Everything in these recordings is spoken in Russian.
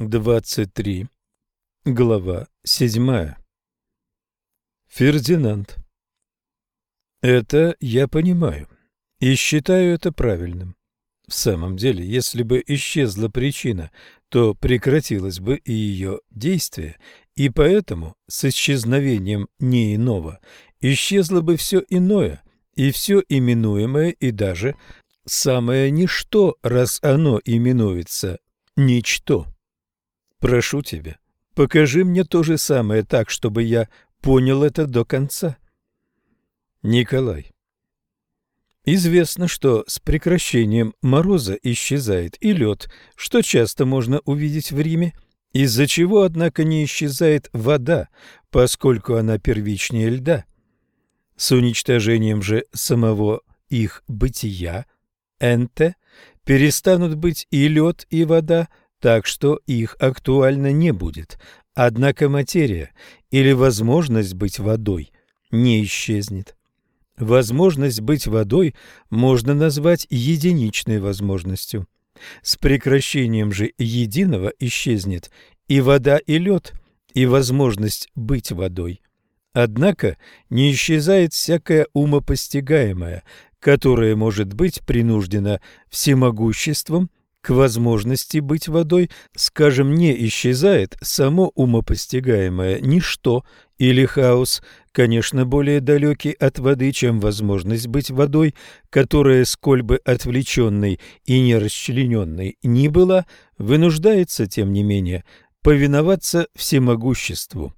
23. Глава 7. Фердинанд. Это я понимаю и считаю это правильным. В самом деле, если бы исчезла причина, то прекратилось бы и ее действие, и поэтому с исчезновением не иного исчезло бы все иное, и все именуемое, и даже самое ничто, раз оно именуется ничто. Прошу тебя, покажи мне то же самое так, чтобы я понял это до конца. Николай. Известно, что с прекращением мороза исчезает и лед, что часто можно увидеть в Риме, из-за чего, однако, не исчезает вода, поскольку она первичнее льда. С уничтожением же самого их бытия, энте, перестанут быть и лед, и вода, так что их актуально не будет. Однако материя или возможность быть водой не исчезнет. Возможность быть водой можно назвать единичной возможностью. С прекращением же единого исчезнет и вода, и лед, и возможность быть водой. Однако не исчезает всякое умопостигаемое, которое может быть принуждено всемогуществом к возможности быть водой, скажем, не исчезает само умопостигаемое ничто или хаос, конечно, более далекий от воды, чем возможность быть водой, которая, сколь бы отвлеченной и нерасчлененной ни была, вынуждается, тем не менее, повиноваться всемогуществу.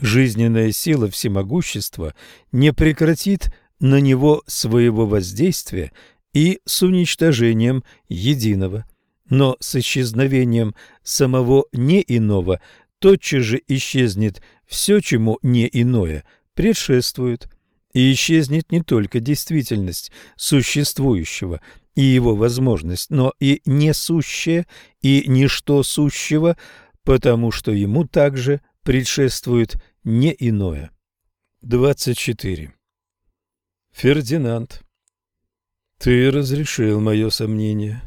Жизненная сила всемогущества не прекратит на него своего воздействия и с уничтожением единого – но с исчезновением самого не иного тотчас же исчезнет все, чему не иное предшествует, и исчезнет не только действительность существующего и его возможность, но и несущее и ничто сущего, потому что ему также предшествует не иное. 24. Фердинанд, ты разрешил мое сомнение.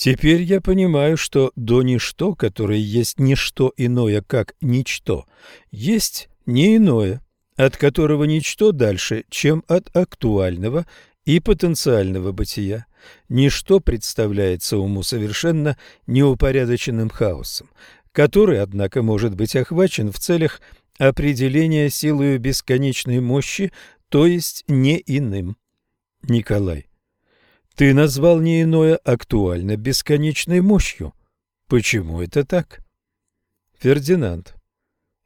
Теперь я понимаю, что до ничто, которое есть ничто иное, как ничто, есть не иное, от которого ничто дальше, чем от актуального и потенциального бытия. Ничто представляется уму совершенно неупорядоченным хаосом, который, однако, может быть охвачен в целях определения силою бесконечной мощи, то есть не иным. Николай. Ты назвал не иное актуально бесконечной мощью. Почему это так? Фердинанд.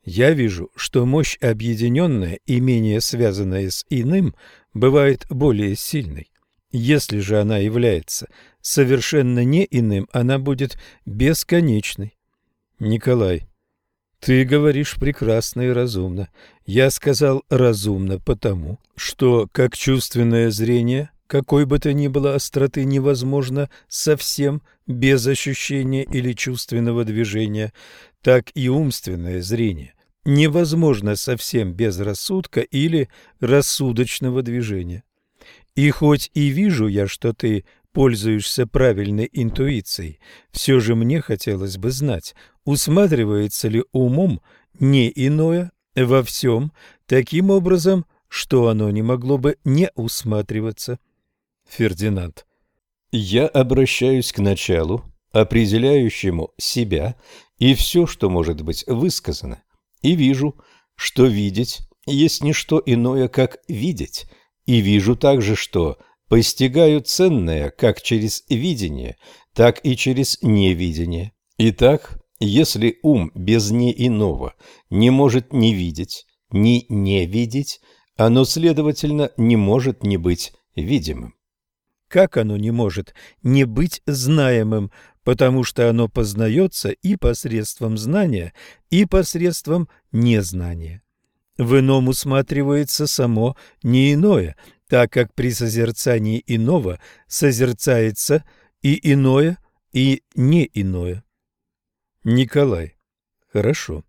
Я вижу, что мощь объединенная и менее связанная с иным бывает более сильной. Если же она является совершенно не иным, она будет бесконечной. Николай, ты говоришь прекрасно и разумно. Я сказал разумно потому, что, как чувственное зрение, какой бы то ни было остроты невозможно совсем без ощущения или чувственного движения, так и умственное зрение невозможно совсем без рассудка или рассудочного движения. И хоть и вижу я, что ты пользуешься правильной интуицией, все же мне хотелось бы знать, усматривается ли умом не иное во всем таким образом, что оно не могло бы не усматриваться. Фердинанд. Я обращаюсь к началу, определяющему себя и все, что может быть высказано, и вижу, что видеть есть не что иное, как видеть, и вижу также, что постигаю ценное как через видение, так и через невидение. Итак, если ум без не иного не может не видеть, ни не видеть, оно, следовательно, не может не быть видимым. Как оно не может не быть знаемым, потому что оно познается и посредством знания, и посредством незнания. В ином усматривается само не иное, так как при созерцании иного созерцается и иное, и не иное. Николай. Хорошо.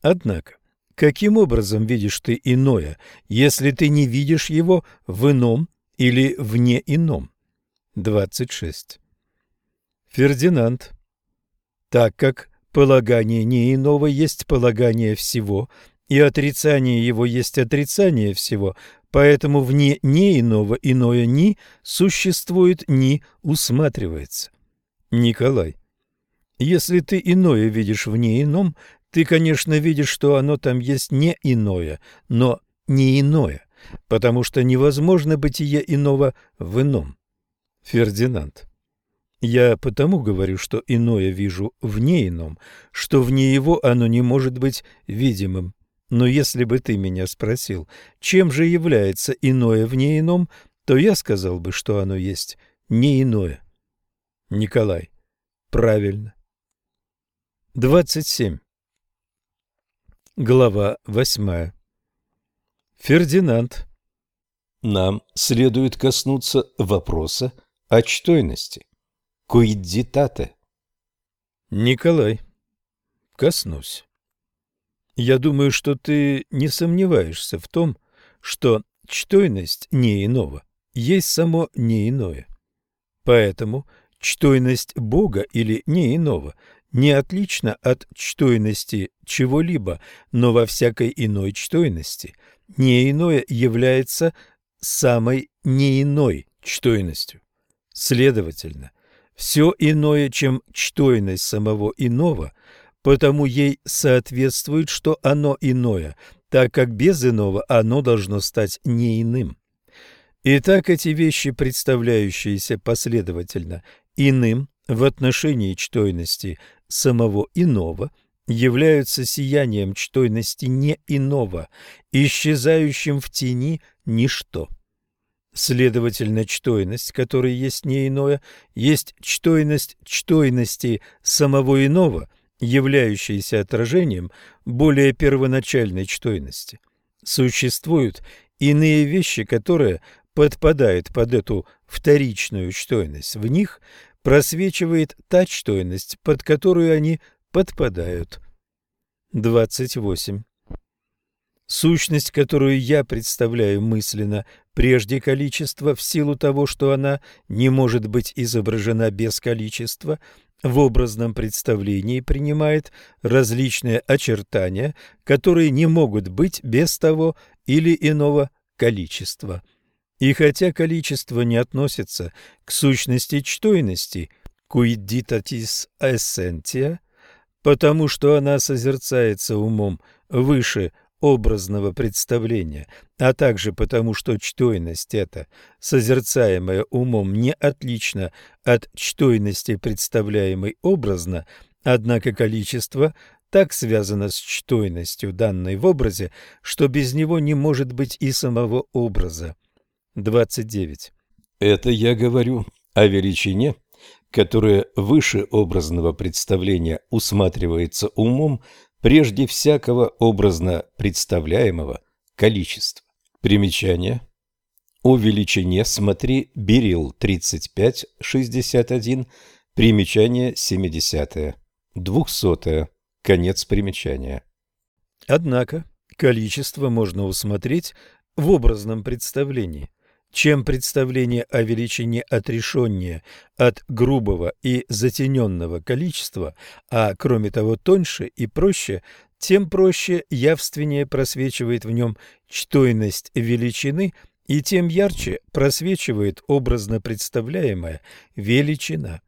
Однако, каким образом видишь ты иное, если ты не видишь его в ином или вне ином? 26. Фердинанд. Так как Полагание не иного есть полагание всего, и отрицание его есть отрицание всего, поэтому вне не иного иное ни существует, ни усматривается. Николай, если ты иное видишь вне ином, ты, конечно, видишь, что оно там есть не иное, но не иное, потому что невозможно бытие иного в ином. Фердинанд. Я потому говорю, что иное вижу вне ином, что вне его оно не может быть видимым. Но если бы ты меня спросил, чем же является иное вне ином, то я сказал бы, что оно есть не иное. Николай. Правильно. 27. Глава 8. Фердинанд. Нам следует коснуться вопроса о чтойности. Куиддитате. Николай, коснусь. Я думаю, что ты не сомневаешься в том, что чтойность не иного есть само не иное. Поэтому чтойность Бога или не иного не отлична от чтойности чего-либо, но во всякой иной чтойности не иное является самой не иной чтойностью. Следовательно, все иное, чем чтойность самого иного, потому ей соответствует, что оно иное, так как без иного оно должно стать не иным. Итак, эти вещи, представляющиеся последовательно иным в отношении чтойности самого иного, являются сиянием чтойности не иного, исчезающим в тени ничто. Следовательно, чтойность, которая есть не иное, есть чтойность чтойности самого иного, являющаяся отражением более первоначальной чтойности. Существуют иные вещи, которые подпадают под эту вторичную чтойность. В них просвечивает та чтойность, под которую они подпадают. 28. Сущность, которую я представляю мысленно, прежде количества, в силу того, что она не может быть изображена без количества, в образном представлении принимает различные очертания, которые не могут быть без того или иного количества. И хотя количество не относится к сущности чтойности, quiditatis essentia, потому что она созерцается умом выше образного представления, а также потому, что чтойность эта, созерцаемая умом, не отлична от чтойности, представляемой образно, однако количество так связано с чтойностью, данной в образе, что без него не может быть и самого образа. 29. Это я говорю о величине, которая выше образного представления усматривается умом прежде всякого образно представляемого количества. Примечание. О величине смотри Берил 35-61, примечание 70 200 конец примечания. Однако количество можно усмотреть в образном представлении – чем представление о величине отрешеннее от грубого и затененного количества, а кроме того тоньше и проще, тем проще явственнее просвечивает в нем чтойность величины и тем ярче просвечивает образно представляемая величина.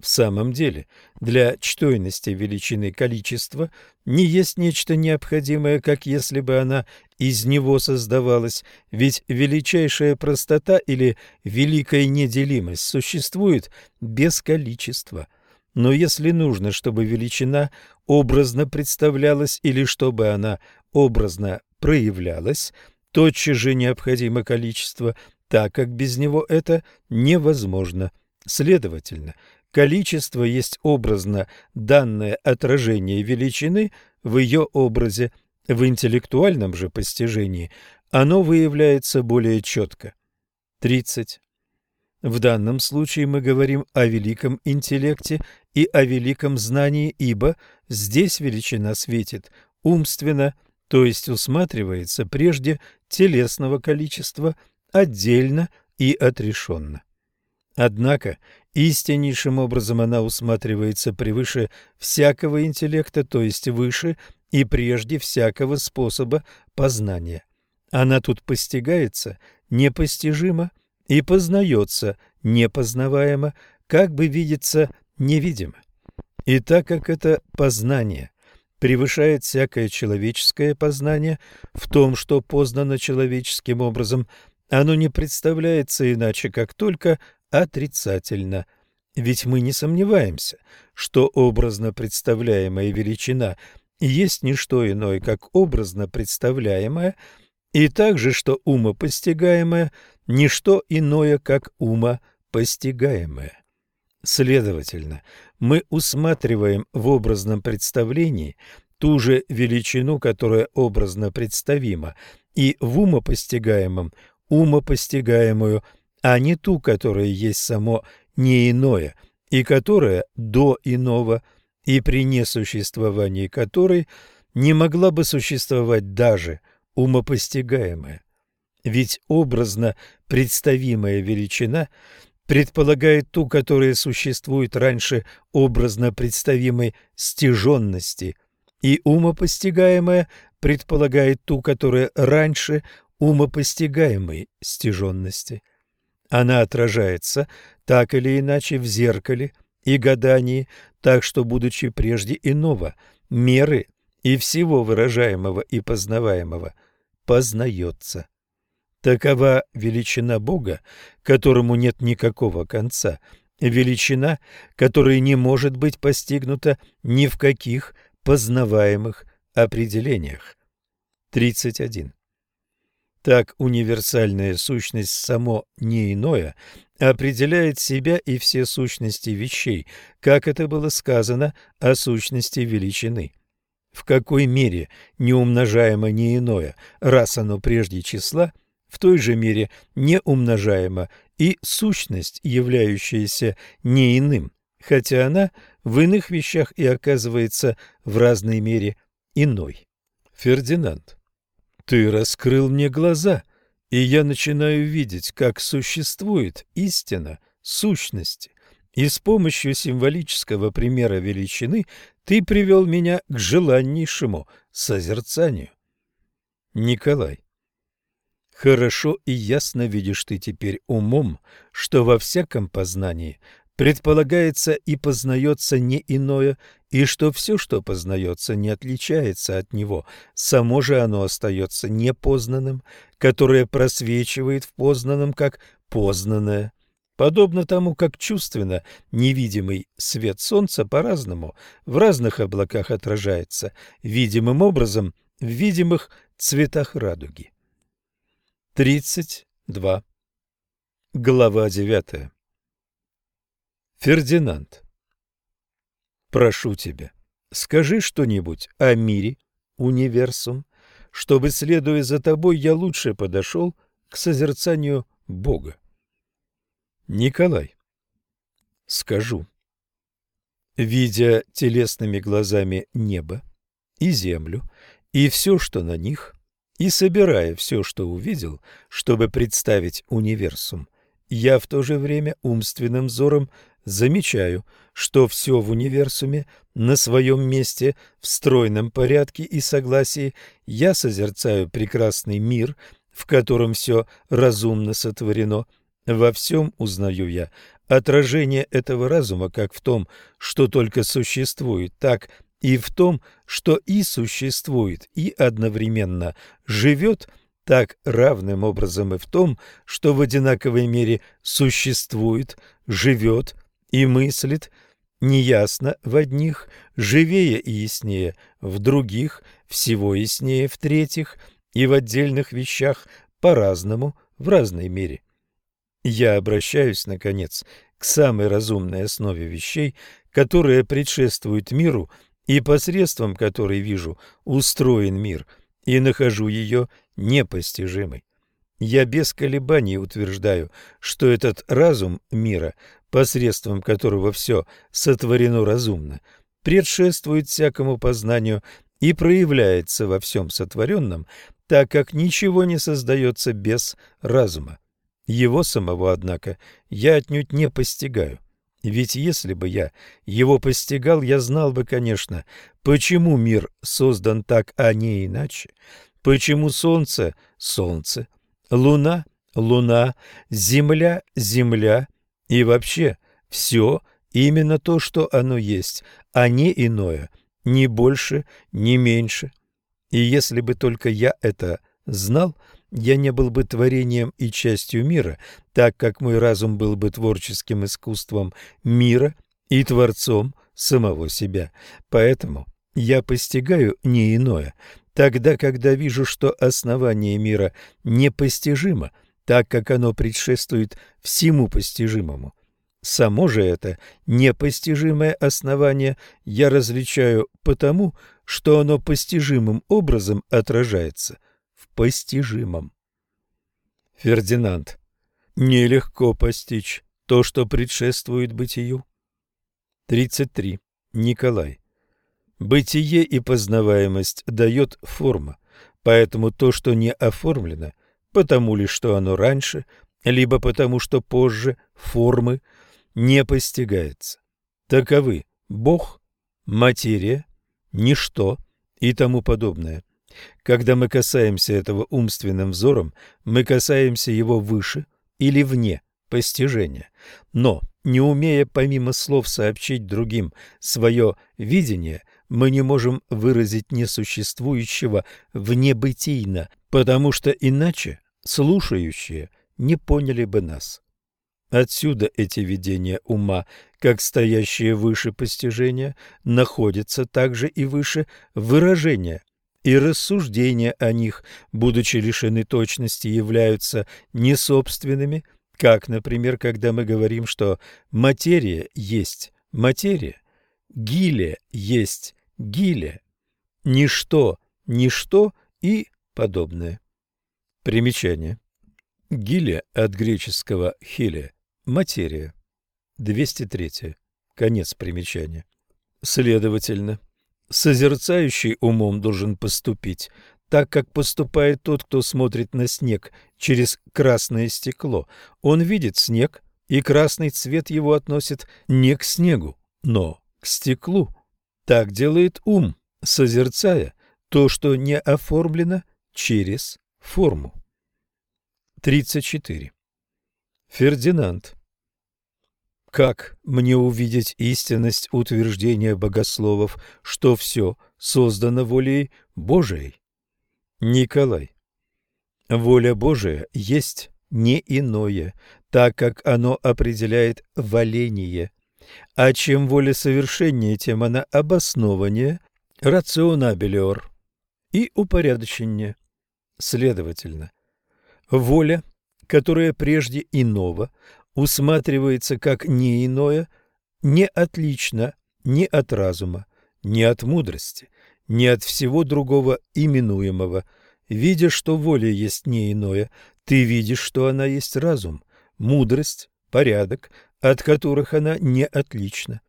В самом деле, для чтойности величины количества не есть нечто необходимое, как если бы она из него создавалась, ведь величайшая простота или великая неделимость существует без количества. Но если нужно, чтобы величина образно представлялась или чтобы она образно проявлялась, тотчас же необходимо количество, так как без него это невозможно. Следовательно, Количество есть образно данное отражение величины в ее образе, в интеллектуальном же постижении оно выявляется более четко. 30. В данном случае мы говорим о великом интеллекте и о великом знании, ибо здесь величина светит умственно, то есть усматривается прежде телесного количества, отдельно и отрешенно. Однако Истиннейшим образом она усматривается превыше всякого интеллекта, то есть выше и прежде всякого способа познания. Она тут постигается непостижимо и познается непознаваемо, как бы видится невидимо. И так как это познание превышает всякое человеческое познание в том, что познано человеческим образом, оно не представляется иначе, как только отрицательно. Ведь мы не сомневаемся, что образно представляемая величина есть не что иное, как образно представляемая, и также, что умопостигаемое – не что иное, как умопостигаемое. Следовательно, мы усматриваем в образном представлении ту же величину, которая образно представима, и в умопостигаемом – умопостигаемую – а не ту, которая есть само не иное, и которая до иного, и при несуществовании которой не могла бы существовать даже умопостигаемая. Ведь образно представимая величина предполагает ту, которая существует раньше образно представимой стяженности, и умопостигаемая предполагает ту, которая раньше умопостигаемой стяженности. Она отражается так или иначе в зеркале и гадании, так что, будучи прежде иного, меры и всего выражаемого и познаваемого, познается. Такова величина Бога, которому нет никакого конца, величина, которая не может быть постигнута ни в каких познаваемых определениях. 31. Так универсальная сущность само не иное определяет себя и все сущности вещей, как это было сказано о сущности величины. В какой мере неумножаемо не иное, раз оно прежде числа, в той же мере неумножаемо и сущность, являющаяся не иным, хотя она в иных вещах и оказывается в разной мере иной. Фердинанд ты раскрыл мне глаза, и я начинаю видеть, как существует истина сущности. И с помощью символического примера величины ты привел меня к желаннейшему созерцанию. Николай. Хорошо и ясно видишь ты теперь умом, что во всяком познании предполагается и познается не иное, и что все, что познается, не отличается от него, само же оно остается непознанным, которое просвечивает в познанном как познанное. Подобно тому, как чувственно невидимый свет солнца по-разному в разных облаках отражается видимым образом в видимых цветах радуги. 32. Глава 9. Фердинанд, прошу тебя, скажи что-нибудь о мире, универсум, чтобы, следуя за тобой, я лучше подошел к созерцанию Бога. Николай, скажу. Видя телесными глазами небо и землю, и все, что на них, и собирая все, что увидел, чтобы представить универсум, я в то же время умственным взором замечаю, что все в универсуме на своем месте в стройном порядке и согласии. Я созерцаю прекрасный мир, в котором все разумно сотворено. Во всем узнаю я отражение этого разума как в том, что только существует, так и в том, что и существует, и одновременно живет – так равным образом и в том, что в одинаковой мере существует, живет и мыслит неясно в одних, живее и яснее в других, всего яснее в третьих и в отдельных вещах по-разному в разной мере. Я обращаюсь, наконец, к самой разумной основе вещей, которая предшествует миру и посредством которой вижу устроен мир, и нахожу ее непостижимой. Я без колебаний утверждаю, что этот разум мира посредством которого все сотворено разумно, предшествует всякому познанию и проявляется во всем сотворенном, так как ничего не создается без разума. Его самого, однако, я отнюдь не постигаю. Ведь если бы я его постигал, я знал бы, конечно, почему мир создан так, а не иначе, почему солнце — солнце, луна — луна, земля — земля и вообще все именно то, что оно есть, а не иное, ни больше, ни меньше. И если бы только я это знал, я не был бы творением и частью мира, так как мой разум был бы творческим искусством мира и творцом самого себя. Поэтому я постигаю не иное, тогда, когда вижу, что основание мира непостижимо, так как оно предшествует всему постижимому. Само же это непостижимое основание я различаю потому, что оно постижимым образом отражается в постижимом. Фердинанд. Нелегко постичь то, что предшествует бытию. 33. Николай. Бытие и познаваемость дает форма, поэтому то, что не оформлено, потому ли, что оно раньше, либо потому, что позже формы, не постигается. Таковы Бог, материя, ничто и тому подобное. Когда мы касаемся этого умственным взором, мы касаемся его выше или вне постижения. Но, не умея помимо слов сообщить другим свое видение, мы не можем выразить несуществующего внебытийно, потому что иначе слушающие не поняли бы нас. Отсюда эти видения ума, как стоящие выше постижения, находятся также и выше выражения – и рассуждения о них, будучи лишены точности, являются несобственными, как, например, когда мы говорим, что материя есть материя, гилия есть гилия, ничто – ничто и подобное. Примечание. Гилия от греческого хилия – материя. 203. Конец примечания. Следовательно, Созерцающий умом должен поступить так, как поступает тот, кто смотрит на снег через красное стекло. Он видит снег, и красный цвет его относит не к снегу, но к стеклу. Так делает ум, созерцая то, что не оформлено через форму. 34. Фердинанд как мне увидеть истинность утверждения богословов, что все создано волей Божией? Николай. Воля Божия есть не иное, так как оно определяет валение. А чем воля совершеннее, тем она обоснованнее, рационабелиор и упорядоченнее. Следовательно, воля, которая прежде иного, усматривается как не иное, не отлично ни от разума, ни от мудрости, ни от всего другого именуемого. Видя, что воля есть не иное, ты видишь, что она есть разум, мудрость, порядок, от которых она не отлична.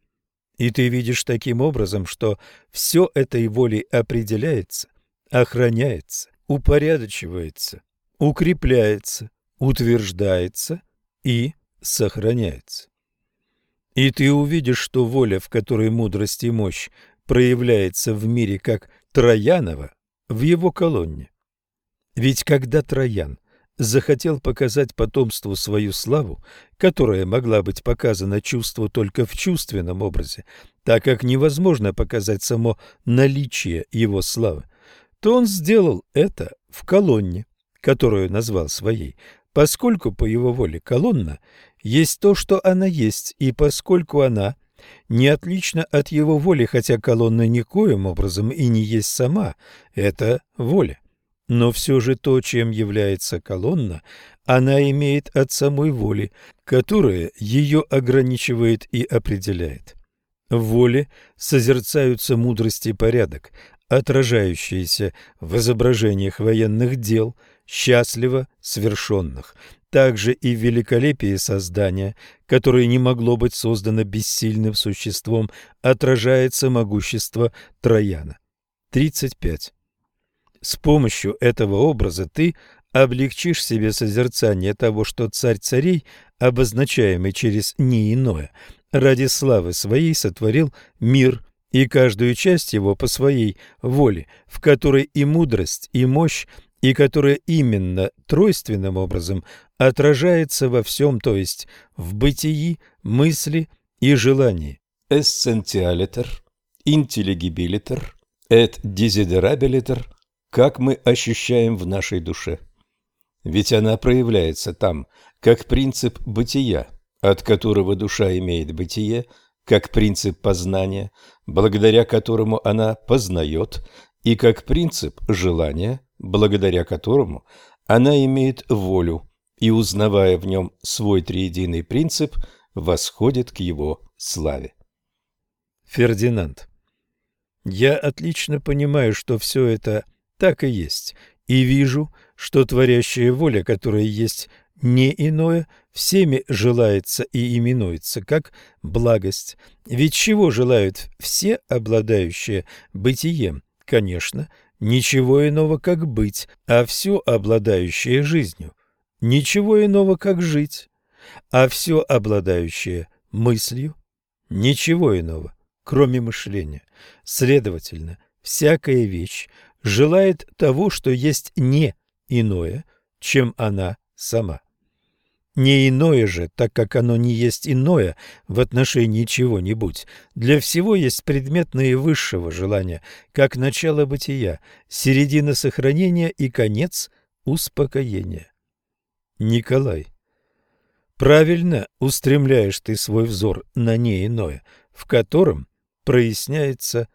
И ты видишь таким образом, что все этой волей определяется, охраняется, упорядочивается, укрепляется, утверждается и сохраняется. И ты увидишь, что воля, в которой мудрость и мощь проявляется в мире как Троянова в его колонне. Ведь когда Троян захотел показать потомству свою славу, которая могла быть показана чувству только в чувственном образе, так как невозможно показать само наличие его славы, то он сделал это в колонне, которую назвал своей, поскольку по его воле колонна есть то, что она есть, и поскольку она не отлична от его воли, хотя колонна никоим образом и не есть сама, это воля. Но все же то, чем является колонна, она имеет от самой воли, которая ее ограничивает и определяет. В воле созерцаются мудрость и порядок, отражающиеся в изображениях военных дел, счастливо свершенных, также и в великолепии создания, которое не могло быть создано бессильным существом, отражается могущество Трояна. 35. С помощью этого образа ты облегчишь себе созерцание того, что царь царей, обозначаемый через «не иное», ради славы своей сотворил мир и каждую часть его по своей воле, в которой и мудрость, и мощь, и которая именно тройственным образом отражается во всем, то есть в бытии, мысли и желании. Эссентиалитер, интеллигибилитер, эт дезидерабилитер, как мы ощущаем в нашей душе. Ведь она проявляется там, как принцип бытия, от которого душа имеет бытие, как принцип познания, благодаря которому она познает, и как принцип желания, благодаря которому она имеет волю и, узнавая в нем свой триединый принцип, восходит к его славе. Фердинанд. Я отлично понимаю, что все это так и есть, и вижу, что творящая воля, которая есть не иное, всеми желается и именуется как благость. Ведь чего желают все, обладающие бытием? Конечно, ничего иного, как быть, а все обладающее жизнью. Ничего иного, как жить, а все обладающее мыслью. Ничего иного, кроме мышления. Следовательно, всякая вещь желает того, что есть не иное, чем она сама. Не иное же, так как оно не есть иное в отношении чего-нибудь. Для всего есть предмет наивысшего желания, как начало бытия, середина сохранения и конец успокоения. Николай. Правильно устремляешь ты свой взор на не иное, в котором проясняется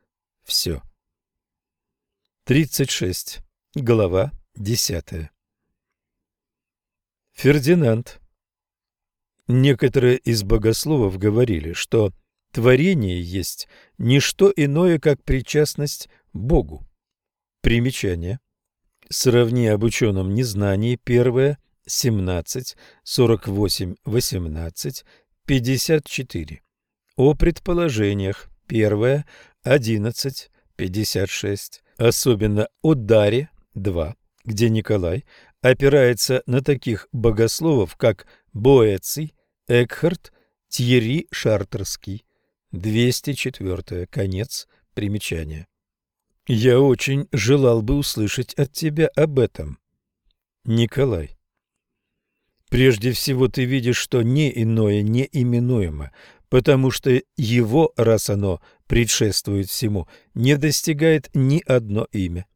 все. 36. Глава 10. Фердинанд Некоторые из богословов говорили, что творение есть не что иное, как причастность Богу. Примечание. Сравни об ученом незнании первое, 17, 48, 18, 54. О предположениях первое, 11, 56. Особенно о даре 2, где Николай опирается на таких богословов, как Боэций, Экхарт, Тьерри Шартерский. 204. Конец примечания. Я очень желал бы услышать от тебя об этом. Николай. Прежде всего ты видишь, что не иное неименуемо, потому что его, раз оно предшествует всему, не достигает ни одно имя.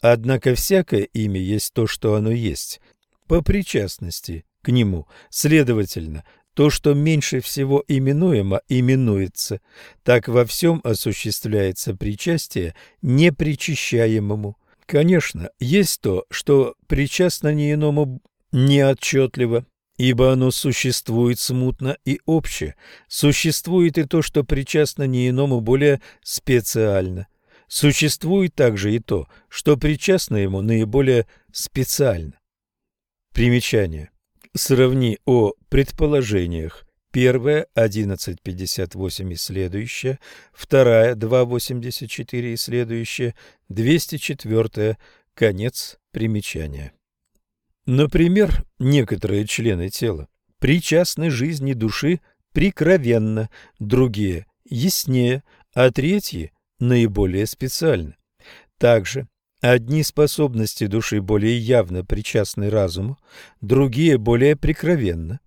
Однако всякое имя есть то, что оно есть, по причастности к нему. Следовательно, то, что меньше всего именуемо, именуется. Так во всем осуществляется причастие непричащаемому. Конечно, есть то, что причастно не иному неотчетливо, ибо оно существует смутно и обще. Существует и то, что причастно не иному более специально. Существует также и то, что причастно ему наиболее специально. Примечание. Сравни о предположениях. Первая 11.58 и следующая, вторая 2.84 и следующая, 204 конец примечания. Например, некоторые члены тела причастны жизни души прикровенно, другие – яснее, а третьи – наиболее специально. Также Одни способности души более явно причастны разуму, другие более прикровенно.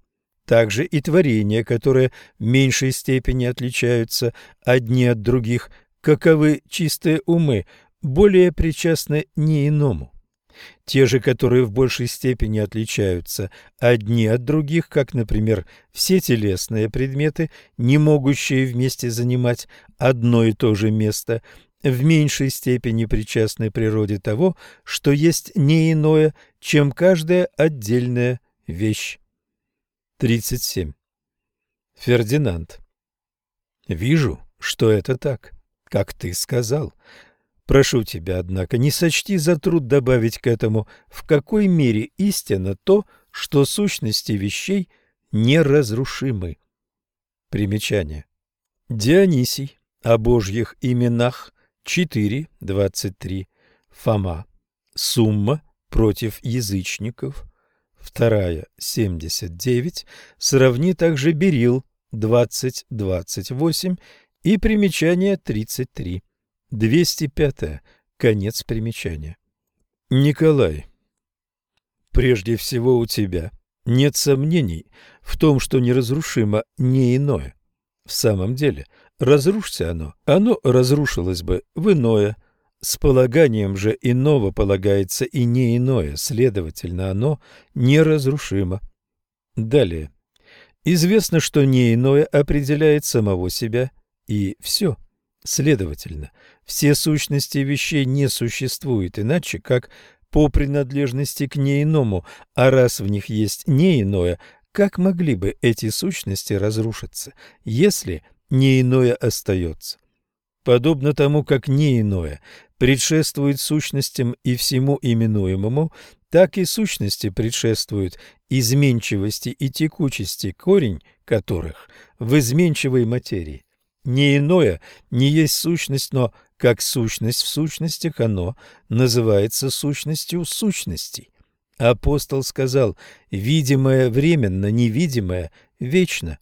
Также и творения, которые в меньшей степени отличаются одни от других, каковы чистые умы, более причастны не иному. Те же, которые в большей степени отличаются одни от других, как, например, все телесные предметы, не могущие вместе занимать одно и то же место, в меньшей степени причастны природе того, что есть не иное, чем каждая отдельная вещь. 37. Фердинанд. Вижу, что это так, как ты сказал. Прошу тебя, однако, не сочти за труд добавить к этому, в какой мере истина то, что сущности вещей неразрушимы. Примечание. Дионисий о божьих именах 4.23. Фома. Сумма против язычников. Вторая, 79, сравни также Берил, 20-28 и примечание 33. 205. Конец примечания. Николай, прежде всего у тебя нет сомнений в том, что неразрушимо не иное. В самом деле, разрушься оно, оно разрушилось бы в иное. С полаганием же иного полагается и не иное, следовательно, оно неразрушимо. Далее. Известно, что не иное определяет самого себя, и все. Следовательно, все сущности вещей не существуют иначе, как по принадлежности к неиному, а раз в них есть не иное, как могли бы эти сущности разрушиться, если не иное остается? Подобно тому, как не иное предшествует сущностям и всему именуемому, так и сущности предшествуют изменчивости и текучести, корень которых в изменчивой материи. Не иное не есть сущность, но как сущность в сущностях оно называется сущностью сущностей. Апостол сказал, видимое временно, невидимое вечно.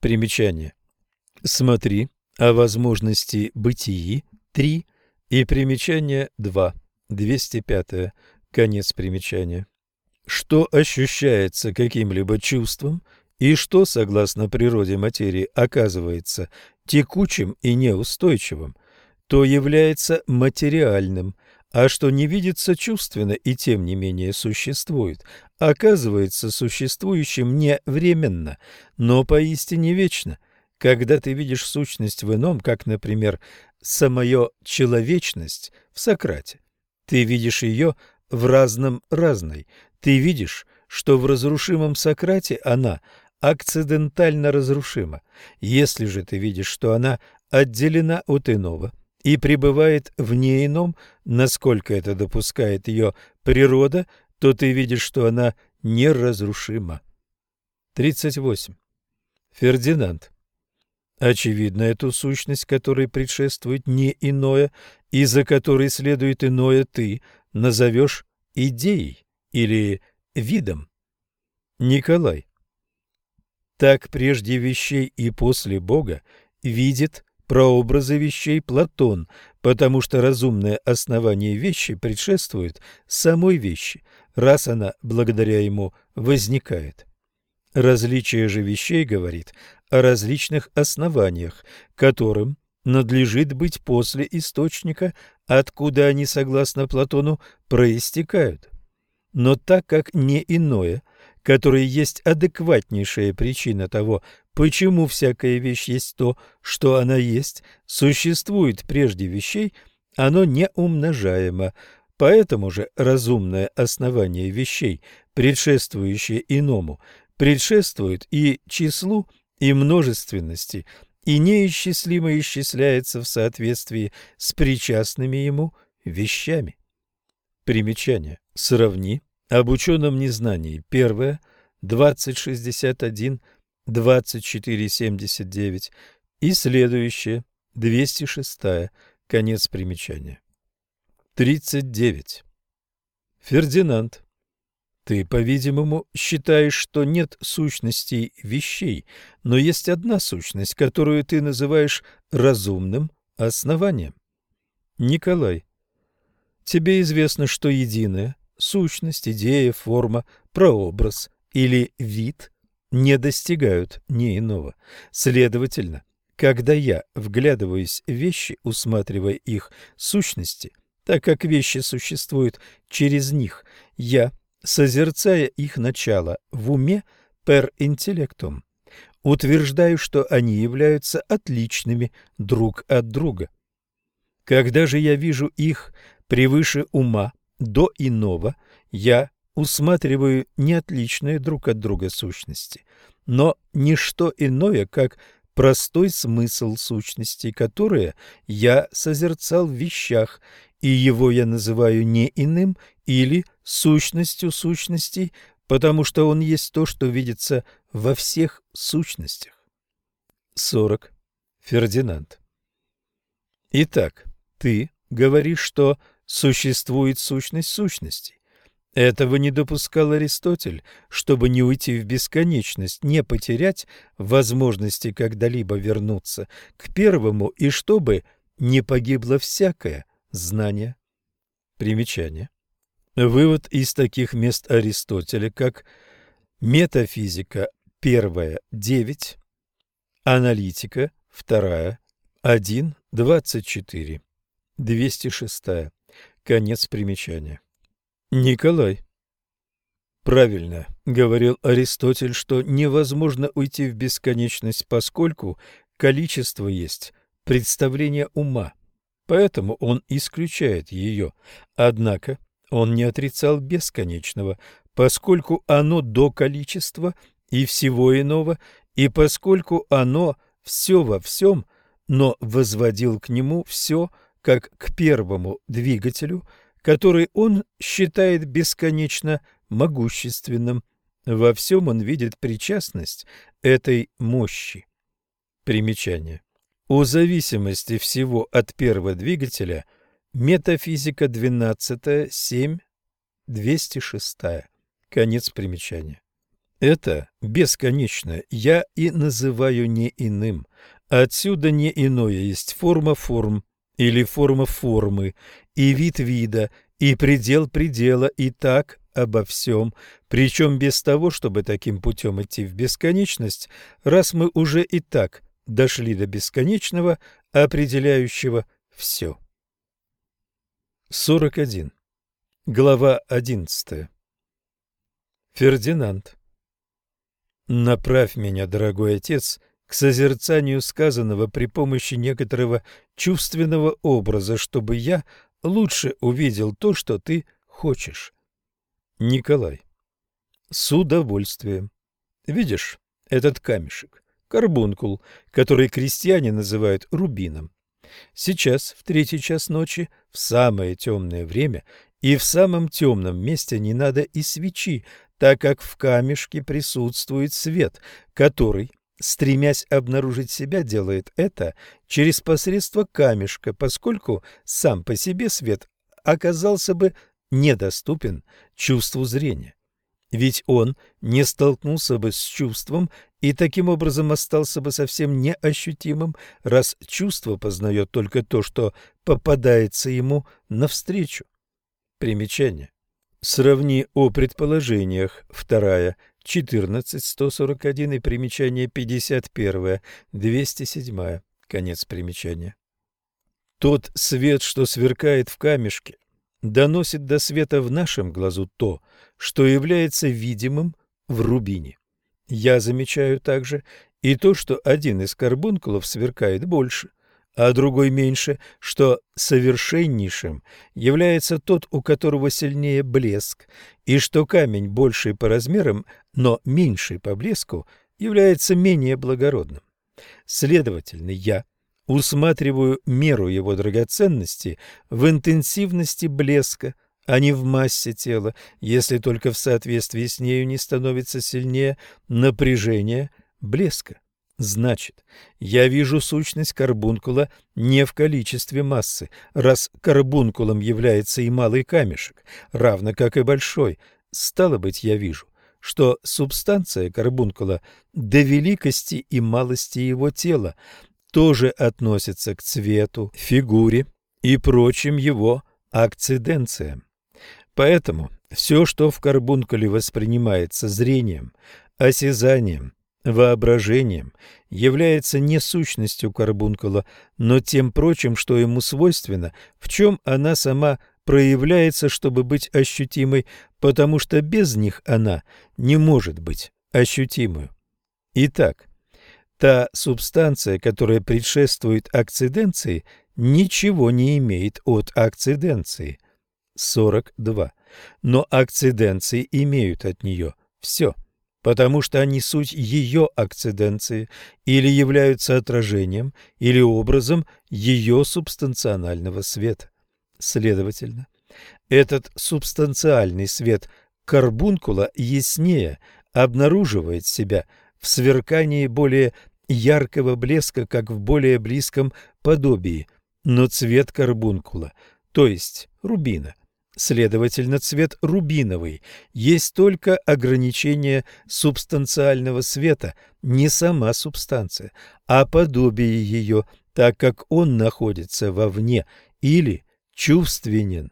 Примечание. Смотри о возможности бытии 3 и примечание 2, 205, конец примечания. Что ощущается каким-либо чувством и что, согласно природе материи, оказывается текучим и неустойчивым, то является материальным – а что не видится чувственно и тем не менее существует, оказывается существующим не временно, но поистине вечно. Когда ты видишь сущность в ином, как, например, самое человечность в Сократе, ты видишь ее в разном разной. Ты видишь, что в разрушимом Сократе она акцидентально разрушима. Если же ты видишь, что она отделена от иного – и пребывает в ином, насколько это допускает ее природа, то ты видишь, что она неразрушима. 38. Фердинанд. Очевидно, эту сущность, которой предшествует не иное, и за которой следует иное, ты назовешь идеей или видом. Николай. Так прежде вещей и после Бога видит прообразы вещей Платон, потому что разумное основание вещи предшествует самой вещи, раз она благодаря ему возникает. Различие же вещей говорит о различных основаниях, которым надлежит быть после источника, откуда они, согласно Платону, проистекают. Но так как не иное, которое есть адекватнейшая причина того, Почему всякая вещь есть то, что она есть, существует прежде вещей, оно не умножаемо. Поэтому же разумное основание вещей, предшествующее иному, предшествует и числу, и множественности, и неисчислимо исчисляется в соответствии с причастными ему вещами. Примечание. Сравни. Об ученом незнании. Первое. 2061 2479 и следующее, 206, конец примечания. 39. Фердинанд, ты, по-видимому, считаешь, что нет сущностей вещей, но есть одна сущность, которую ты называешь разумным основанием. Николай, тебе известно, что единая сущность, идея, форма, прообраз или вид не достигают ни иного. Следовательно, когда я вглядываюсь в вещи, усматривая их сущности, так как вещи существуют через них, я, созерцая их начало в уме per интеллектум, утверждаю, что они являются отличными друг от друга. Когда же я вижу их превыше ума до иного, я усматриваю не отличные друг от друга сущности, но не что иное, как простой смысл сущности, которые я созерцал в вещах, и его я называю не иным или сущностью сущностей, потому что он есть то, что видится во всех сущностях. 40. Фердинанд. Итак, ты говоришь, что существует сущность сущностей. Этого не допускал Аристотель, чтобы не уйти в бесконечность, не потерять возможности когда-либо вернуться к первому и чтобы не погибло всякое знание. Примечание. Вывод из таких мест Аристотеля, как метафизика первая 9, аналитика вторая 1, 24, 206. Конец примечания. Николай. Правильно говорил Аристотель, что невозможно уйти в бесконечность, поскольку количество есть представление ума, поэтому он исключает ее. Однако он не отрицал бесконечного, поскольку оно до количества и всего иного, и поскольку оно все во всем, но возводил к нему все, как к первому двигателю, который он считает бесконечно могущественным. Во всем он видит причастность этой мощи. Примечание. О зависимости всего от первого двигателя – Метафизика 12, 7, 206. Конец примечания. Это бесконечно я и называю не иным. Отсюда не иное есть форма форм или форма формы, и вид вида, и предел предела, и так обо всем, причем без того, чтобы таким путем идти в бесконечность, раз мы уже и так дошли до бесконечного, определяющего все. 41. Глава 11. Фердинанд. Направь меня, дорогой отец, к созерцанию сказанного при помощи некоторого чувственного образа, чтобы я лучше увидел то, что ты хочешь. Николай. С удовольствием. Видишь этот камешек, карбункул, который крестьяне называют рубином. Сейчас, в третий час ночи, в самое темное время и в самом темном месте не надо и свечи, так как в камешке присутствует свет, который, стремясь обнаружить себя, делает это через посредство камешка, поскольку сам по себе свет оказался бы недоступен чувству зрения. Ведь он не столкнулся бы с чувством и таким образом остался бы совсем неощутимым, раз чувство познает только то, что попадается ему навстречу. Примечание. Сравни о предположениях. Вторая. 14.141 и примечание 51. 207. Конец примечания. Тот свет, что сверкает в камешке, доносит до света в нашем глазу то, что является видимым в рубине. Я замечаю также и то, что один из карбункулов сверкает больше, а другой меньше, что совершеннейшим является тот, у которого сильнее блеск, и что камень больший по размерам, но меньший по блеску, является менее благородным. Следовательно, я усматриваю меру его драгоценности в интенсивности блеска, а не в массе тела, если только в соответствии с нею не становится сильнее напряжение блеска. Значит, я вижу сущность карбункула не в количестве массы, раз карбункулом является и малый камешек, равно как и большой. Стало быть, я вижу, что субстанция карбункула до великости и малости его тела тоже относится к цвету, фигуре и прочим его акциденциям. Поэтому все, что в карбункуле воспринимается зрением, осязанием, воображением, является не сущностью карбункула, но тем прочим, что ему свойственно, в чем она сама проявляется, чтобы быть ощутимой, потому что без них она не может быть ощутимой. Итак, та субстанция, которая предшествует акциденции, ничего не имеет от акциденции – 42. Но акциденции имеют от нее все, потому что они суть ее акциденции или являются отражением или образом ее субстанционального света. Следовательно, этот субстанциальный свет карбункула яснее обнаруживает себя в сверкании более яркого блеска, как в более близком подобии, но цвет карбункула, то есть рубина, Следовательно, цвет рубиновый есть только ограничение субстанциального света, не сама субстанция, а подобие ее, так как он находится вовне или чувственен.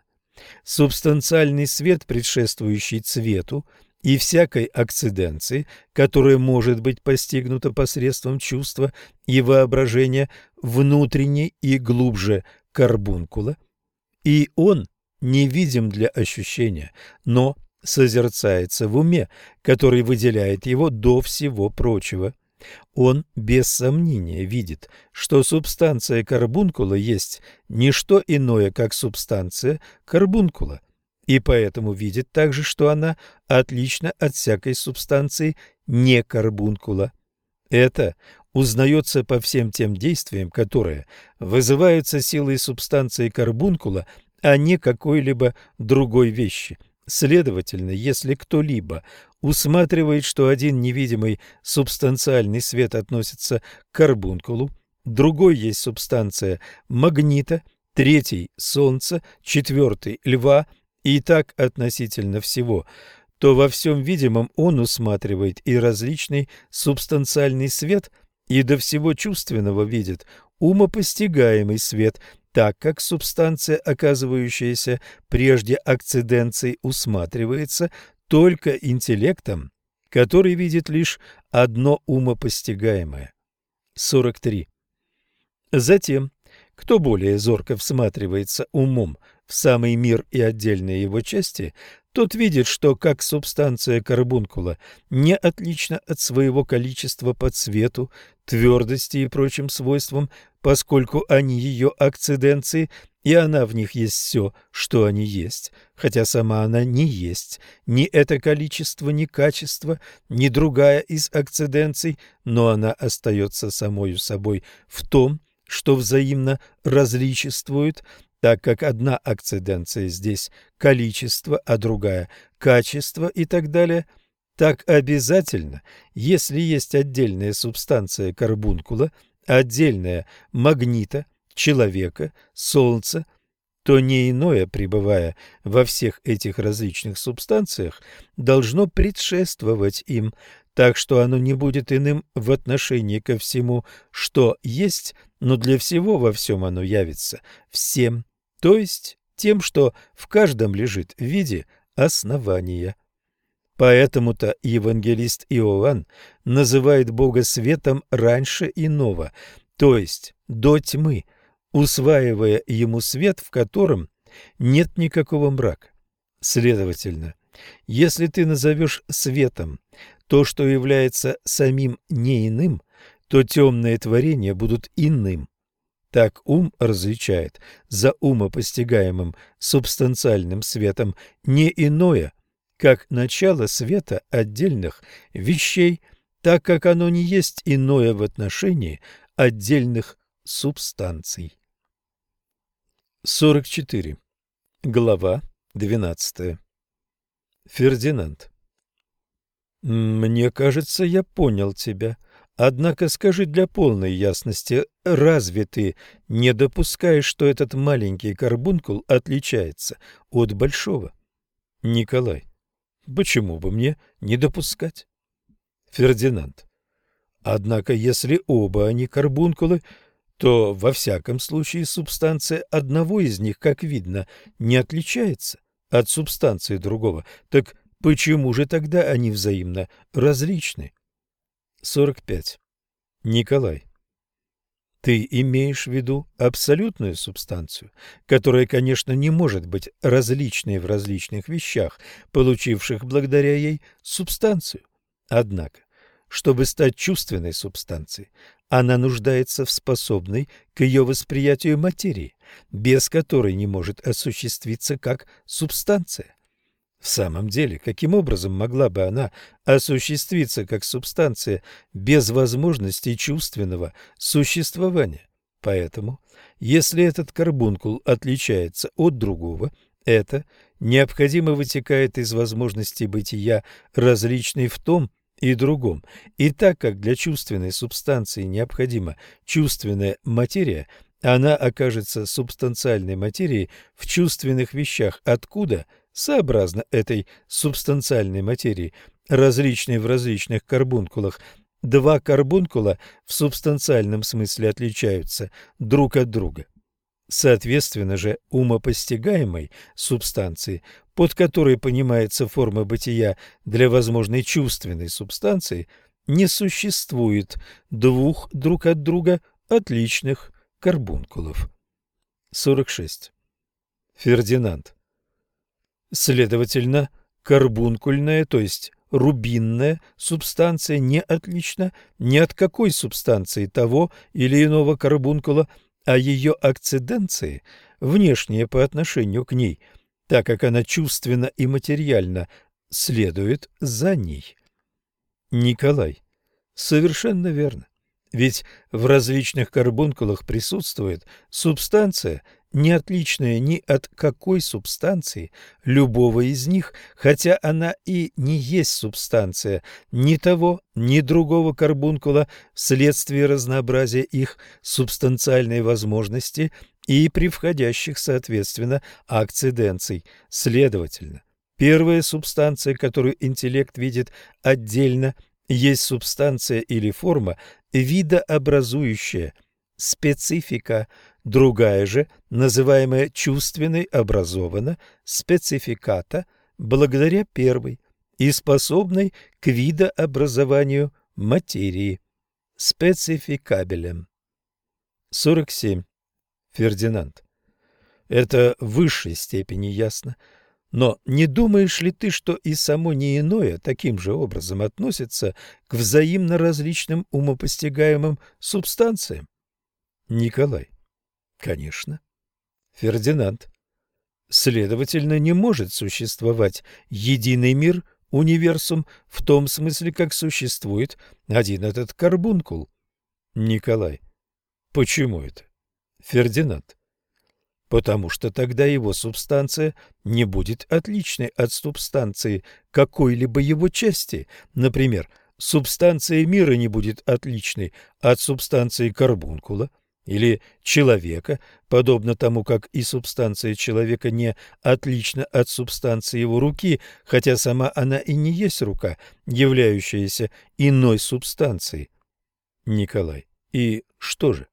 Субстанциальный свет, предшествующий цвету, и всякой акциденции, которая может быть постигнута посредством чувства и воображения внутренне и глубже карбункула, и он невидим для ощущения, но созерцается в уме, который выделяет его до всего прочего. Он без сомнения видит, что субстанция карбункула есть не что иное, как субстанция карбункула, и поэтому видит также, что она отлична от всякой субстанции не карбункула. Это узнается по всем тем действиям, которые вызываются силой субстанции карбункула, а не какой-либо другой вещи. Следовательно, если кто-либо усматривает, что один невидимый субстанциальный свет относится к карбункулу, другой есть субстанция магнита, третий – солнца, четвертый – льва, и так относительно всего, то во всем видимом он усматривает и различный субстанциальный свет, и до всего чувственного видит умопостигаемый свет, так как субстанция, оказывающаяся прежде акциденцией, усматривается только интеллектом, который видит лишь одно умопостигаемое. 43. Затем, кто более зорко всматривается умом в самый мир и отдельные его части, тот видит, что как субстанция карбункула не отлична от своего количества по цвету, твердости и прочим свойствам, поскольку они ее акциденции, и она в них есть все, что они есть, хотя сама она не есть, ни это количество, ни качество, ни другая из акциденций, но она остается самою собой в том, что взаимно различествует, так как одна акциденция здесь – количество, а другая – качество и так далее, так обязательно, если есть отдельная субстанция карбункула, отдельная магнита, человека, солнца, то не иное, пребывая во всех этих различных субстанциях, должно предшествовать им, так что оно не будет иным в отношении ко всему, что есть, но для всего во всем оно явится всем то есть тем, что в каждом лежит в виде основания. Поэтому-то евангелист Иоанн называет Бога светом раньше иного, то есть до тьмы, усваивая ему свет, в котором нет никакого мрака. Следовательно, если ты назовешь светом то, что является самим не иным, то темные творения будут иным. Так ум различает за умопостигаемым субстанциальным светом не иное, как начало света отдельных вещей, так как оно не есть иное в отношении отдельных субстанций. 44. Глава 12. Фердинанд. «Мне кажется, я понял тебя», Однако скажи для полной ясности, разве ты не допускаешь, что этот маленький карбункул отличается от большого? Николай. Почему бы мне не допускать? Фердинанд. Однако, если оба они карбункулы, то во всяком случае субстанция одного из них, как видно, не отличается от субстанции другого. Так почему же тогда они взаимно различны? 45. Николай. Ты имеешь в виду абсолютную субстанцию, которая, конечно, не может быть различной в различных вещах, получивших благодаря ей субстанцию. Однако, чтобы стать чувственной субстанцией, она нуждается в способной к ее восприятию материи, без которой не может осуществиться как субстанция. В самом деле, каким образом могла бы она осуществиться как субстанция без возможности чувственного существования? Поэтому, если этот карбункул отличается от другого, это необходимо вытекает из возможности бытия различной в том и другом. И так как для чувственной субстанции необходима чувственная материя, она окажется субстанциальной материей в чувственных вещах, откуда, сообразно этой субстанциальной материи, различной в различных карбункулах, два карбункула в субстанциальном смысле отличаются друг от друга. Соответственно же умопостигаемой субстанции, под которой понимается форма бытия для возможной чувственной субстанции, не существует двух друг от друга отличных карбункулов. 46. Фердинанд. Следовательно, карбункульная, то есть рубинная субстанция не отлична ни от какой субстанции того или иного карбункула, а ее акциденции, внешние по отношению к ней, так как она чувственно и материально следует за ней. Николай. Совершенно верно. Ведь в различных карбункулах присутствует субстанция, не отличная ни от какой субстанции любого из них, хотя она и не есть субстанция ни того, ни другого карбункула вследствие разнообразия их субстанциальной возможности и при входящих, соответственно, акциденций. Следовательно, первая субстанция, которую интеллект видит отдельно, есть субстанция или форма, видообразующая, специфика – Другая же, называемая чувственной, образована спецификата благодаря первой и способной к видообразованию материи спецификабелем. 47. Фердинанд. Это в высшей степени ясно. Но не думаешь ли ты, что и само не иное таким же образом относится к взаимно различным умопостигаемым субстанциям? Николай. Конечно. Фердинанд. Следовательно, не может существовать единый мир, универсум, в том смысле, как существует один этот карбункул. Николай. Почему это? Фердинанд. Потому что тогда его субстанция не будет отличной от субстанции какой-либо его части. Например, субстанция мира не будет отличной от субстанции карбункула или человека, подобно тому, как и субстанция человека не отлична от субстанции его руки, хотя сама она и не есть рука, являющаяся иной субстанцией. Николай. И что же?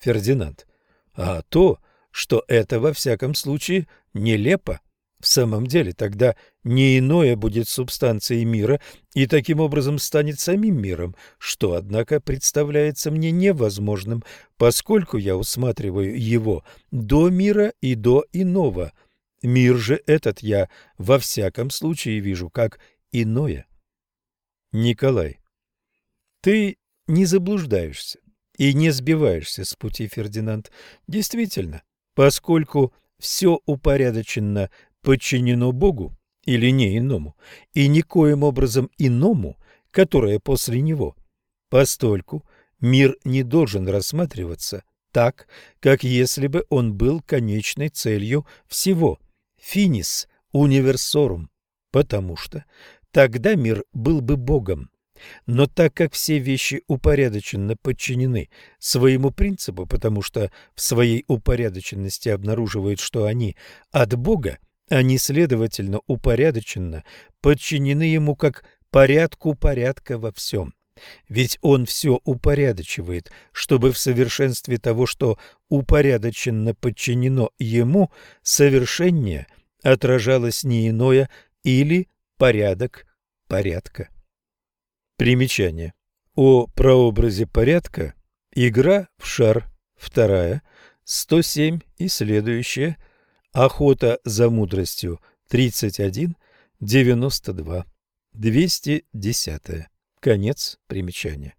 Фердинанд. А то, что это во всяком случае нелепо. В самом деле, тогда не иное будет субстанцией мира и таким образом станет самим миром, что, однако, представляется мне невозможным, поскольку я усматриваю его до мира и до иного. Мир же этот я во всяком случае вижу как иное. Николай, ты не заблуждаешься и не сбиваешься с пути, Фердинанд. Действительно, поскольку все упорядочено подчинено Богу или не иному, и никоим образом иному, которое после него. Постольку мир не должен рассматриваться так, как если бы он был конечной целью всего, финис универсорум, потому что тогда мир был бы Богом. Но так как все вещи упорядоченно подчинены своему принципу, потому что в своей упорядоченности обнаруживают, что они от Бога, они, следовательно, упорядоченно подчинены ему как порядку порядка во всем. Ведь он все упорядочивает, чтобы в совершенстве того, что упорядоченно подчинено ему, совершеннее отражалось не иное или порядок порядка. Примечание. О прообразе порядка игра в шар, вторая, 107 и следующее – Охота за мудростью 31, 92, 210. Конец примечания.